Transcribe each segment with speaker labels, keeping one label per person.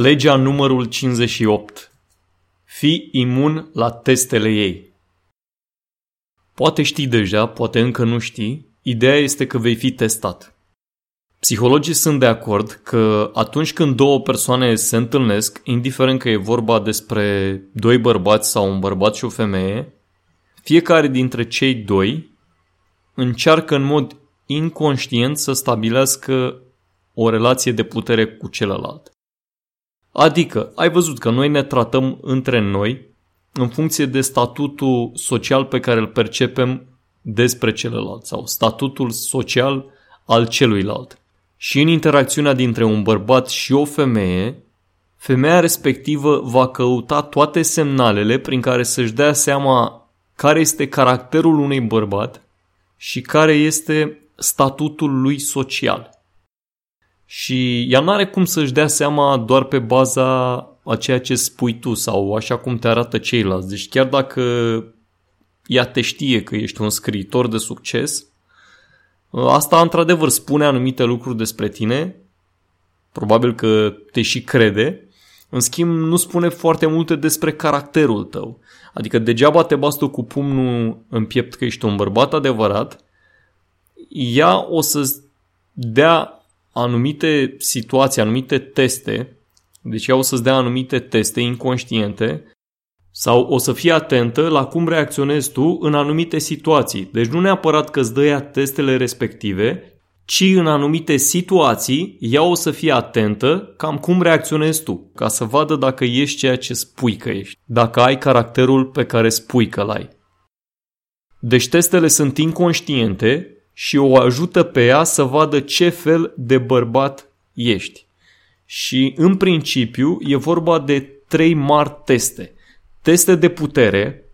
Speaker 1: Legea numărul 58. Fii imun la testele ei. Poate știi deja, poate încă nu știi, ideea este că vei fi testat. Psihologii sunt de acord că atunci când două persoane se întâlnesc, indiferent că e vorba despre doi bărbați sau un bărbat și o femeie, fiecare dintre cei doi încearcă în mod inconștient să stabilească o relație de putere cu celălalt. Adică, ai văzut că noi ne tratăm între noi în funcție de statutul social pe care îl percepem despre celălalt sau statutul social al celuilalt. Și în interacțiunea dintre un bărbat și o femeie, femeia respectivă va căuta toate semnalele prin care să-și dea seama care este caracterul unui bărbat și care este statutul lui social. Și ea nu are cum să-și dea seama doar pe baza a ceea ce spui tu sau așa cum te arată ceilalți. Deci chiar dacă ea te știe că ești un scriitor de succes, asta într-adevăr spune anumite lucruri despre tine, probabil că te și crede, în schimb nu spune foarte multe despre caracterul tău. Adică degeaba te bați tu cu pumnul în piept că ești un bărbat adevărat, ea o să dea anumite situații, anumite teste, deci ea o să-ți dea anumite teste inconștiente sau o să fie atentă la cum reacționezi tu în anumite situații. Deci nu neapărat că îți dă ea testele respective, ci în anumite situații ea o să fie atentă cam cum reacționezi tu, ca să vadă dacă ești ceea ce spui că ești, dacă ai caracterul pe care spui că l-ai. Deci testele sunt inconștiente și o ajută pe ea să vadă ce fel de bărbat ești. Și în principiu e vorba de trei mari teste. Teste de putere,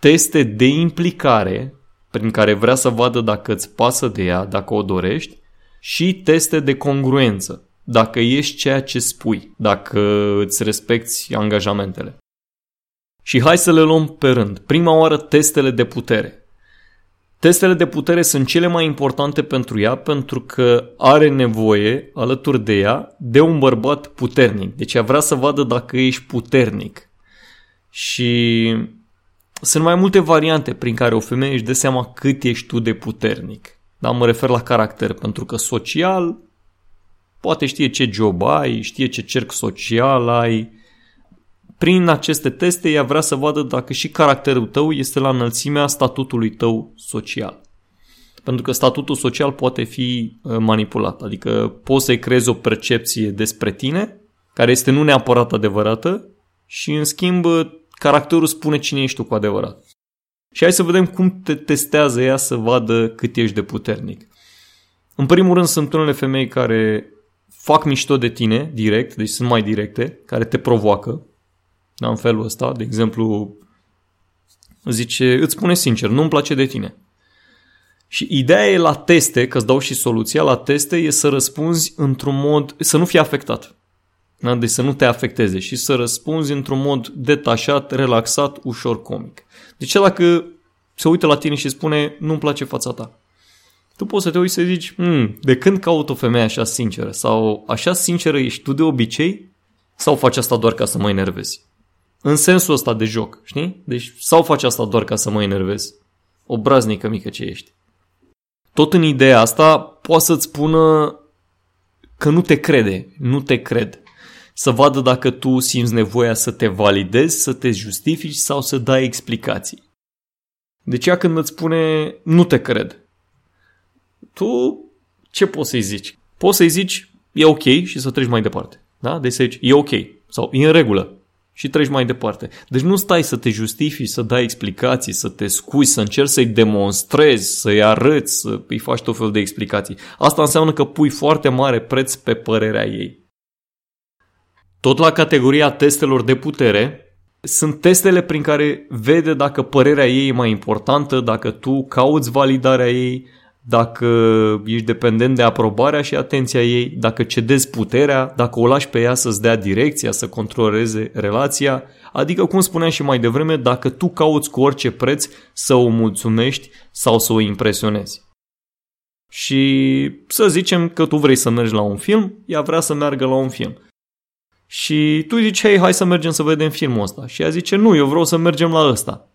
Speaker 1: teste de implicare, prin care vrea să vadă dacă îți pasă de ea, dacă o dorești, și teste de congruență, dacă ești ceea ce spui, dacă îți respecti angajamentele. Și hai să le luăm pe rând. Prima oară testele de putere. Testele de putere sunt cele mai importante pentru ea pentru că are nevoie, alături de ea, de un bărbat puternic. Deci ea vrea să vadă dacă ești puternic. Și sunt mai multe variante prin care o femeie își dă seama cât ești tu de puternic. Da, mă refer la caracter, pentru că social poate știe ce job ai, știe ce cerc social ai, prin aceste teste ea vrea să vadă dacă și caracterul tău este la înălțimea statutului tău social. Pentru că statutul social poate fi uh, manipulat, adică poți să-i creezi o percepție despre tine, care este nu neapărat adevărată, și în schimb caracterul spune cine ești tu cu adevărat. Și hai să vedem cum te testează ea să vadă cât ești de puternic. În primul rând sunt unele femei care fac mișto de tine direct, deci sunt mai directe, care te provoacă, da, în felul ăsta, de exemplu, zice, îți spune sincer, nu-mi place de tine. Și ideea e la teste, că îți dau și soluția, la teste e să răspunzi într-un mod, să nu fii afectat. Da? Deci să nu te afecteze și să răspunzi într-un mod detașat, relaxat, ușor comic. Deci dacă se uită la tine și spune, nu-mi place fața ta. Tu poți să te uiți să zici, hmm, de când caut o femeie așa sinceră? Sau așa sinceră ești tu de obicei? Sau faci asta doar ca să mă enervezi? În sensul ăsta de joc, știi? Deci, sau faci asta doar ca să mă enervez. O braznică mică ce ești. Tot în ideea asta poate să-ți spună că nu te crede, nu te cred. Să vadă dacă tu simți nevoia să te validezi, să te justifici sau să dai explicații. Deci ea când îți spune nu te cred, tu ce poți să-i zici? Poți să-i zici e ok și să treci mai departe. Da? Deci să zici e ok sau e în regulă și treci mai departe. Deci nu stai să te justifici, să dai explicații, să te scuzi, să încerci să-i demonstrezi, să-i arăți, să îi faci tot fel de explicații. Asta înseamnă că pui foarte mare preț pe părerea ei. Tot la categoria testelor de putere, sunt testele prin care vede dacă părerea ei e mai importantă, dacă tu cauți validarea ei, dacă ești dependent de aprobarea și atenția ei, dacă cedezi puterea, dacă o lași pe ea să-ți dea direcția, să controleze relația, adică, cum spuneam și mai devreme, dacă tu cauți cu orice preț să o mulțumești sau să o impresionezi. Și să zicem că tu vrei să mergi la un film, ea vrea să meargă la un film. Și tu zici, hei, hai să mergem să vedem filmul ăsta. Și ea zice, nu, eu vreau să mergem la ăsta.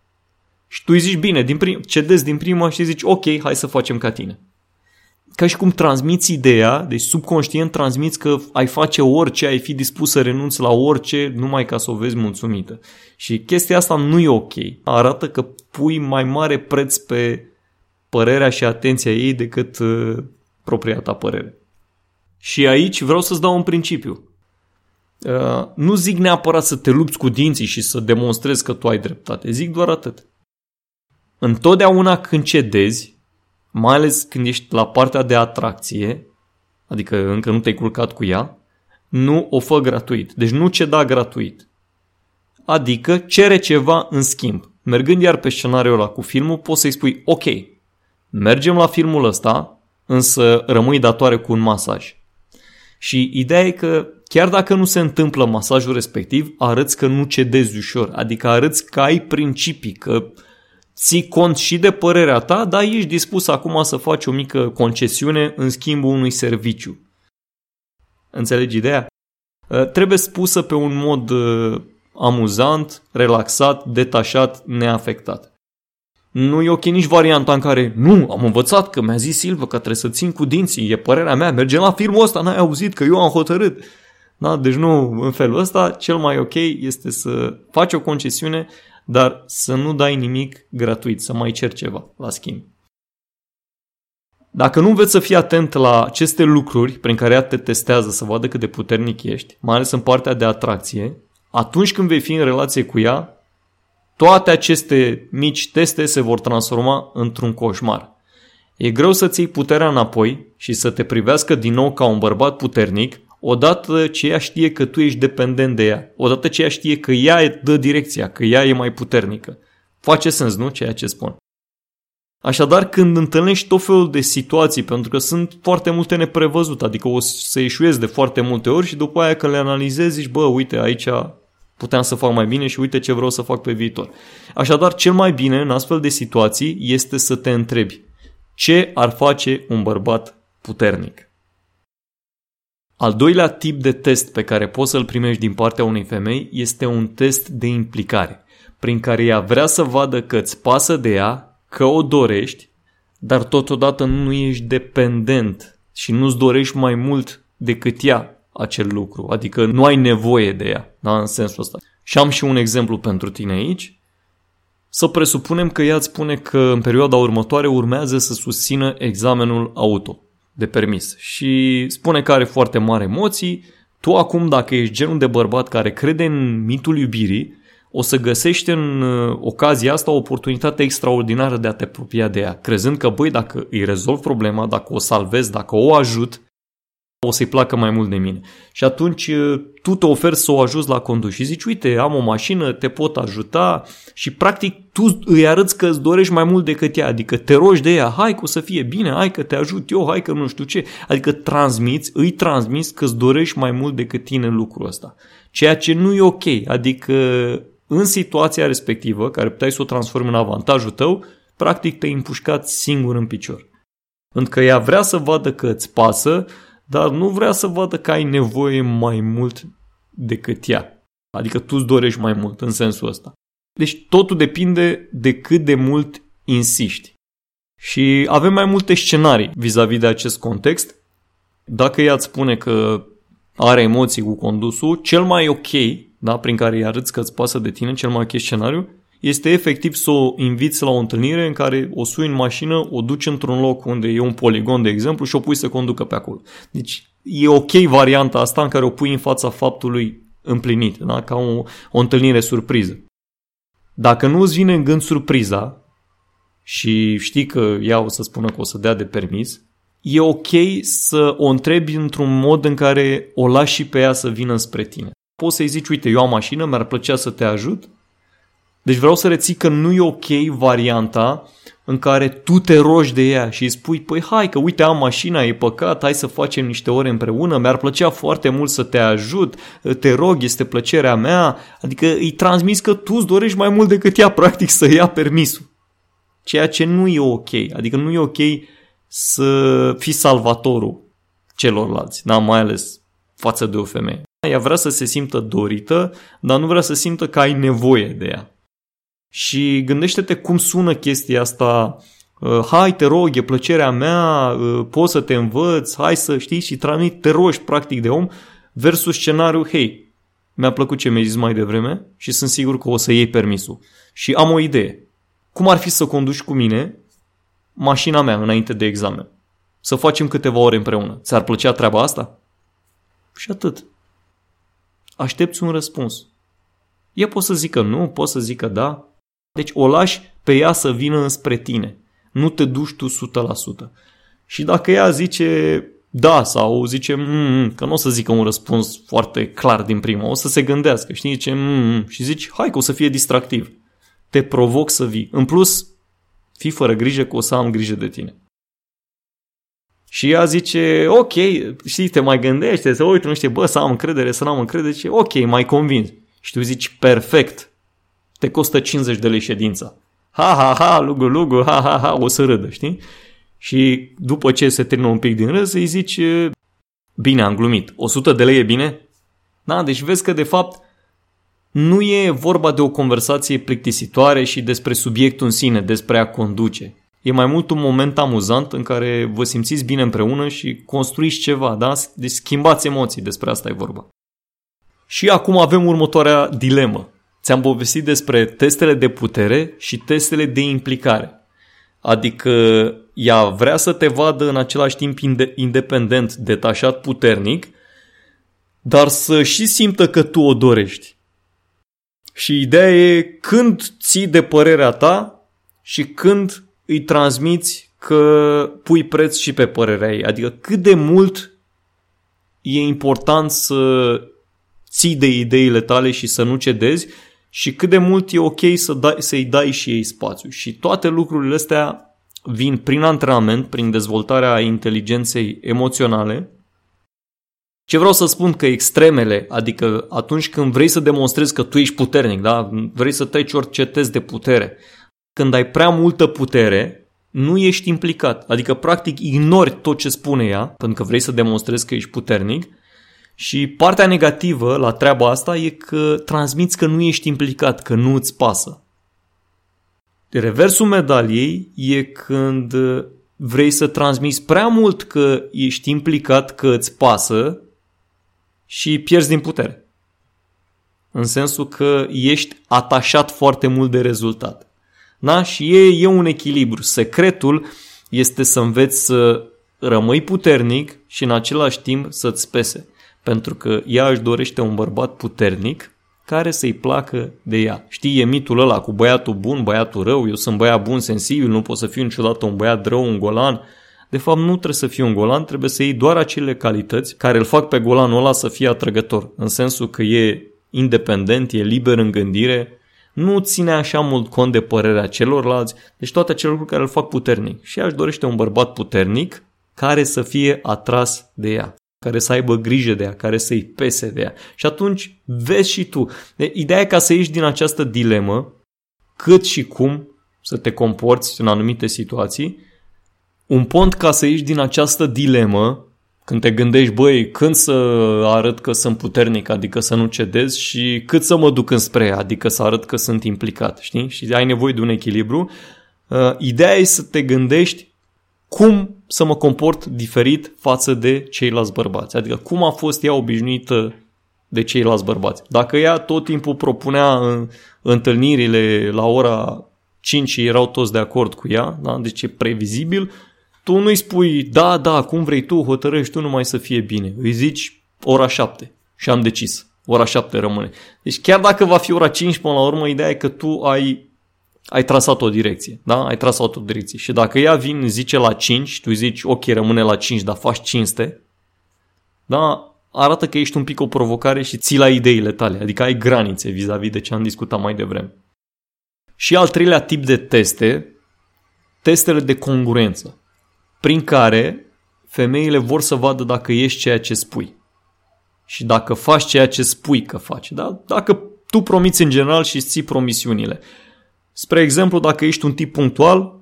Speaker 1: Și tu îi zici, bine, din prim, cedezi din prima și zici, ok, hai să facem ca tine. Ca și cum transmiți ideea, deci subconștient transmiți că ai face orice, ai fi dispus să renunți la orice, numai ca să o vezi mulțumită. Și chestia asta nu e ok. Arată că pui mai mare preț pe părerea și atenția ei decât uh, propria ta părere. Și aici vreau să-ți dau un principiu. Uh, nu zic neapărat să te lupți cu dinții și să demonstrezi că tu ai dreptate. Zic doar atât. Întotdeauna când cedezi, mai ales când ești la partea de atracție, adică încă nu te-ai culcat cu ea, nu o fă gratuit. Deci nu ceda gratuit. Adică cere ceva în schimb. Mergând iar pe scenariul ăla cu filmul, poți să-i spui, ok, mergem la filmul ăsta, însă rămâi datoare cu un masaj. Și ideea e că chiar dacă nu se întâmplă masajul respectiv, arăți că nu cedezi ușor, adică arăți că ai principii, că ții cont și de părerea ta, dar ești dispus acum să faci o mică concesiune în schimbul unui serviciu. Înțelegi ideea? Ă, trebuie spusă pe un mod ă, amuzant, relaxat, detașat, neafectat. Nu e ok nici varianta în care nu, am învățat că mi-a zis Silvă că trebuie să țin cu dinții, e părerea mea, mergem la filmul ăsta, n-ai auzit că eu am hotărât. Da? Deci nu în felul ăsta, cel mai ok este să faci o concesiune, dar să nu dai nimic gratuit, să mai cer ceva la schimb. Dacă nu înveți să fii atent la aceste lucruri prin care ea te testează să vadă cât de puternic ești, mai ales în partea de atracție, atunci când vei fi în relație cu ea, toate aceste mici teste se vor transforma într-un coșmar. E greu să-ți iei puterea înapoi și să te privească din nou ca un bărbat puternic, odată ce ea știe că tu ești dependent de ea, odată ce ea știe că ea dă direcția, că ea e mai puternică. Face sens, nu, ceea ce spun? Așadar, când întâlnești tot felul de situații, pentru că sunt foarte multe neprevăzute, adică o să eșuezi de foarte multe ori și după aia când le analizezi, zici, bă, uite, aici puteam să fac mai bine și uite ce vreau să fac pe viitor. Așadar, cel mai bine în astfel de situații este să te întrebi ce ar face un bărbat puternic. Al doilea tip de test pe care poți să-l primești din partea unei femei este un test de implicare, prin care ea vrea să vadă că îți pasă de ea, că o dorești, dar totodată nu ești dependent și nu-ți dorești mai mult decât ea acel lucru, adică nu ai nevoie de ea, da, în sensul ăsta. Și am și un exemplu pentru tine aici. Să presupunem că ea îți spune că în perioada următoare urmează să susțină examenul auto de permis și spune că are foarte mari emoții. Tu acum, dacă ești genul de bărbat care crede în mitul iubirii, o să găsești în uh, ocazia asta o oportunitate extraordinară de a te apropia de ea, crezând că, băi, dacă îi rezolv problema, dacă o salvez, dacă o ajut, o să-i placă mai mult de mine. Și atunci tu te oferi să o ajuți la condus și zici, uite, am o mașină, te pot ajuta și practic tu îi arăți că îți dorești mai mult decât ea, adică te rogi de ea, hai că o să fie bine, hai că te ajut eu, hai că nu știu ce, adică transmiți, îi transmiți că îți dorești mai mult decât tine în lucrul ăsta. Ceea ce nu e ok, adică în situația respectivă, care puteai să o transformi în avantajul tău, practic te-ai împușcat singur în picior. Pentru că ea vrea să vadă că îți pasă, dar nu vrea să vadă că ai nevoie mai mult decât ea. Adică tu îți dorești mai mult în sensul ăsta. Deci totul depinde de cât de mult insiști. Și avem mai multe scenarii vis-a-vis de acest context. Dacă ea îți spune că are emoții cu condusul, cel mai ok, da, prin care îi arăți că îți pasă de tine, cel mai ok scenariu, este efectiv să o inviți la o întâlnire în care o sui în mașină, o duci într-un loc unde e un poligon, de exemplu, și o pui să conducă pe acolo. Deci e ok varianta asta în care o pui în fața faptului împlinit, da? ca o, o întâlnire surpriză. Dacă nu îți vine în gând surpriza și știi că ea o să spună că o să dea de permis, e ok să o întrebi într-un mod în care o lași și pe ea să vină spre tine. Poți să-i zici, uite, eu am mașină, mi-ar plăcea să te ajut, deci vreau să reții că nu e ok varianta în care tu te rogi de ea și îi spui, păi hai că uite am mașina, e păcat, hai să facem niște ore împreună, mi-ar plăcea foarte mult să te ajut, te rog, este plăcerea mea, adică îi transmis că tu îți dorești mai mult decât ea practic să ia permisul. Ceea ce nu e ok, adică nu e ok să fii salvatorul celorlalți, da? mai ales față de o femeie. ea vrea să se simtă dorită, dar nu vrea să simtă că ai nevoie de ea. Și gândește-te cum sună chestia asta, uh, hai te rog, e plăcerea mea, uh, pot să te învăț, hai să știi și transmit, te rogi practic de om, versus scenariul, hei, mi-a plăcut ce mi-ai zis mai devreme și sunt sigur că o să iei permisul. Și am o idee. Cum ar fi să conduci cu mine mașina mea înainte de examen? Să facem câteva ore împreună. Ți-ar plăcea treaba asta? Și atât. Aștepți un răspuns. Ea poate să zică nu, poate să zică da. Deci o lași pe ea să vină spre tine. Nu te duci tu 100%. Și dacă ea zice da sau zice mm, că nu o să zică un răspuns foarte clar din prima, o să se gândească, știi, zice mm, și zici hai că o să fie distractiv. Te provoc să vii. În plus, fii fără grijă că o să am grijă de tine. Și ea zice, ok, știi, te mai gândește, să uite, nu știu, bă, să am încredere, să nu am încredere, zice, ok, mai convins. Și tu zici, perfect, te costă 50 de lei ședința. Ha, ha, ha, lugu, lugu, ha, ha, ha, o să râdă, știi? Și după ce se termină un pic din râs, îi zici, bine, am glumit, 100 de lei e bine? Da, deci vezi că de fapt nu e vorba de o conversație plictisitoare și despre subiectul în sine, despre a conduce. E mai mult un moment amuzant în care vă simțiți bine împreună și construiți ceva, da? Deci schimbați emoții, despre asta e vorba. Și acum avem următoarea dilemă. Ți-am povestit despre testele de putere și testele de implicare. Adică ea vrea să te vadă în același timp independent, detașat, puternic, dar să și simtă că tu o dorești. Și ideea e când ții de părerea ta și când îi transmiți că pui preț și pe părerea ei. Adică cât de mult e important să ții de ideile tale și să nu cedezi și cât de mult e ok să dai, să-i dai și ei spațiu. Și toate lucrurile astea vin prin antrenament, prin dezvoltarea inteligenței emoționale. Ce vreau să spun că extremele, adică atunci când vrei să demonstrezi că tu ești puternic, da? vrei să treci orice test de putere, când ai prea multă putere, nu ești implicat. Adică, practic, ignori tot ce spune ea, pentru că vrei să demonstrezi că ești puternic. Și partea negativă la treaba asta e că transmiți că nu ești implicat, că nu îți pasă. Reversul medaliei e când vrei să transmiți prea mult că ești implicat, că îți pasă și pierzi din putere. În sensul că ești atașat foarte mult de rezultat. Da? Și e, e un echilibru. Secretul este să înveți să rămâi puternic și în același timp să-ți pese. Pentru că ea își dorește un bărbat puternic care să-i placă de ea. Știi, e mitul ăla cu băiatul bun, băiatul rău, eu sunt băiat bun, sensibil, nu pot să fiu niciodată un băiat rău, un golan. De fapt, nu trebuie să fii un golan, trebuie să iei doar acele calități care îl fac pe golanul ăla să fie atrăgător, în sensul că e independent, e liber în gândire, nu ține așa mult cont de părerea celorlalți, deci toate acele lucruri care îl fac puternic. Și aș dorește un bărbat puternic care să fie atras de ea, care să aibă grijă de ea, care să-i pese de ea. Și atunci vezi și tu. De, ideea e ca să ieși din această dilemă, cât și cum să te comporți în anumite situații, un pont ca să ieși din această dilemă când te gândești, băi, când să arăt că sunt puternic, adică să nu cedez și cât să mă duc înspre ea, adică să arăt că sunt implicat, știi? Și ai nevoie de un echilibru. Uh, ideea e să te gândești cum să mă comport diferit față de ceilalți bărbați. Adică cum a fost ea obișnuită de ceilalți bărbați. Dacă ea tot timpul propunea în întâlnirile la ora 5 și erau toți de acord cu ea, da? deci e previzibil, tu nu-i spui, da, da, cum vrei tu, hotărăști tu numai să fie bine. Îi zici ora 7 și am decis. Ora 7 rămâne. Deci chiar dacă va fi ora 5 până la urmă, ideea e că tu ai, ai trasat o direcție. Da? Ai trasat o direcție. Și dacă ea vine, zice la 5, tu zici, ok, rămâne la 5, dar faci 500, da? arată că ești un pic o provocare și ții la ideile tale. Adică ai granițe vis-a-vis de ce am discutat mai devreme. Și al treilea tip de teste, testele de congruență prin care femeile vor să vadă dacă ești ceea ce spui. Și dacă faci ceea ce spui că faci. Da? Dacă tu promiți în general și îți ții promisiunile. Spre exemplu, dacă ești un tip punctual,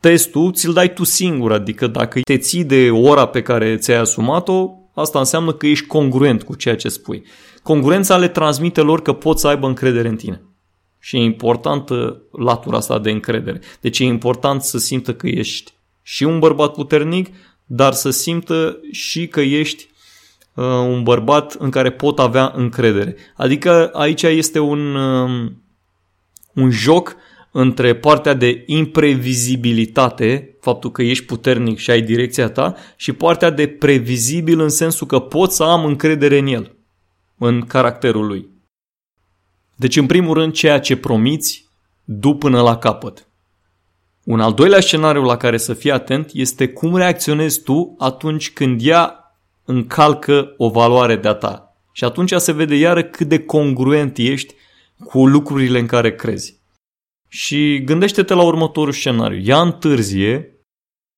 Speaker 1: testul ți-l dai tu singur, adică dacă te ții de ora pe care ți-ai asumat-o, asta înseamnă că ești congruent cu ceea ce spui. Congruența le transmite lor că pot să aibă încredere în tine. Și e importantă latura asta de încredere. Deci e important să simtă că ești și un bărbat puternic, dar să simtă și că ești uh, un bărbat în care pot avea încredere. Adică aici este un, uh, un joc între partea de imprevizibilitate, faptul că ești puternic și ai direcția ta, și partea de previzibil în sensul că pot să am încredere în el, în caracterul lui. Deci, în primul rând, ceea ce promiți, du până la capăt. Un al doilea scenariu la care să fii atent este cum reacționezi tu atunci când ea încalcă o valoare de-a ta. Și atunci se vede iară cât de congruent ești cu lucrurile în care crezi. Și gândește-te la următorul scenariu. Ea întârzie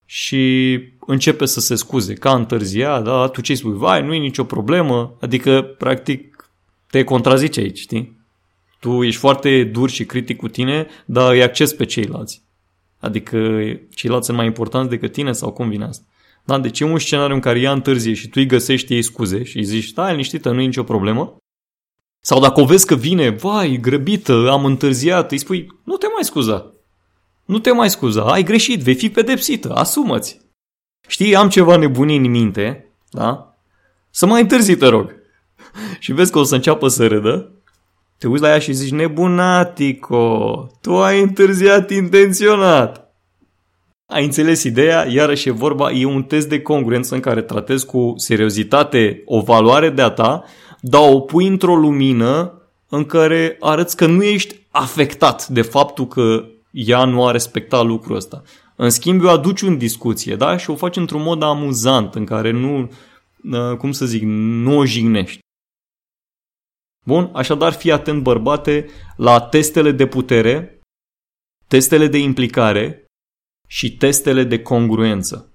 Speaker 1: și începe să se scuze ca întârzia, da, tu ce spui? Vai, nu e nicio problemă. Adică, practic, te contrazice aici, știi? Tu ești foarte dur și critic cu tine, dar îi acces pe ceilalți. Adică ceilalți sunt mai importanți decât tine sau cum vine asta? Da? Deci e un scenariu în care ea întârzie și tu îi găsești ei scuze și îi zici, stai liniștită, nu e nicio problemă. Sau dacă o vezi că vine, vai, grăbită, am întârziat, îi spui, nu te mai scuza. Nu te mai scuza, ai greșit, vei fi pedepsită, asumă-ți. Știi, am ceva nebunii în minte, da? Să mai întârzi, te rog. și vezi că o să înceapă să râdă te uiți la ea și zici, nebunatico, tu ai întârziat intenționat. Ai înțeles ideea? Iarăși e vorba, e un test de congruență în care tratezi cu seriozitate o valoare de-a ta, dar o pui într-o lumină în care arăți că nu ești afectat de faptul că ea nu a respectat lucrul ăsta. În schimb, o aduci în discuție, da? Și o faci într-un mod amuzant, în care nu, uh, cum să zic, nu o jignești. Bun? Așadar, fii atent, bărbate, la testele de putere, testele de implicare și testele de congruență.